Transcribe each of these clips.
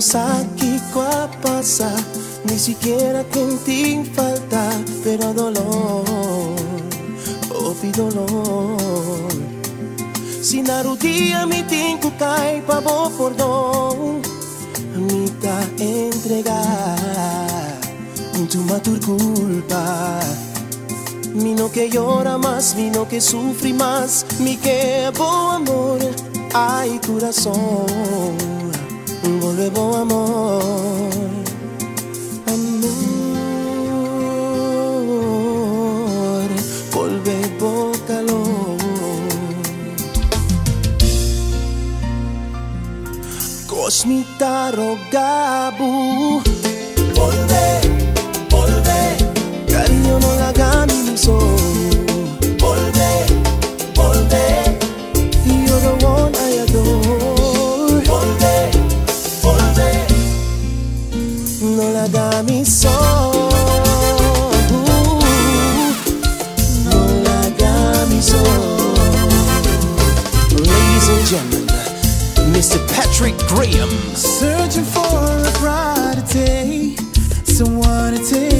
sa chi qua passa Ni siquiera contin falta Pero dolor Oh dolor. Si narudia mi tinku kai pa bo perdón Mi ta entregar Tu matur culpa. Mi no que llora más, mi no que sufre más, mi que amor, ay corazón, vuelve bo amor, amor, vuelve bo calor. Cosmita rogabu, volve, no la dammi so la so ladies and gentlemen Mr. Patrick Graham. Searching for a someone to take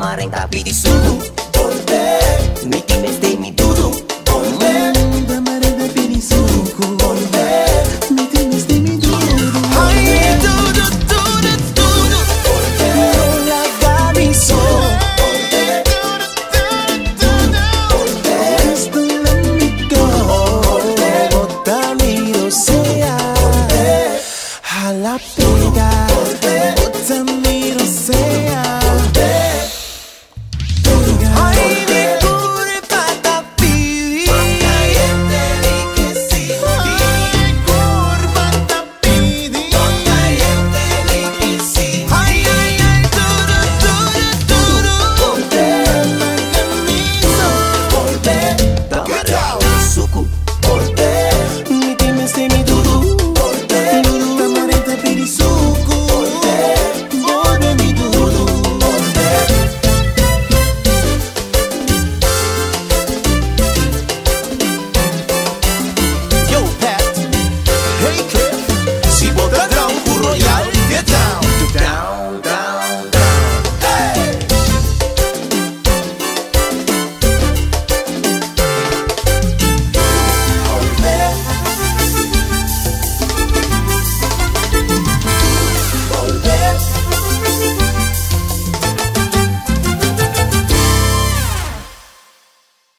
Amarren tapiti zudu Dorbe Miti beste mi dudu Dorbe Damare de pini zuduku Dorbe Miti beste mi dudu Oye dudu dudu dudu Dorbe Nola gabizo Dorbe Dudu dudu Dorbe Esto lo mico Dorbe Botamiro sea Dorbe A la pega. Botamiro sea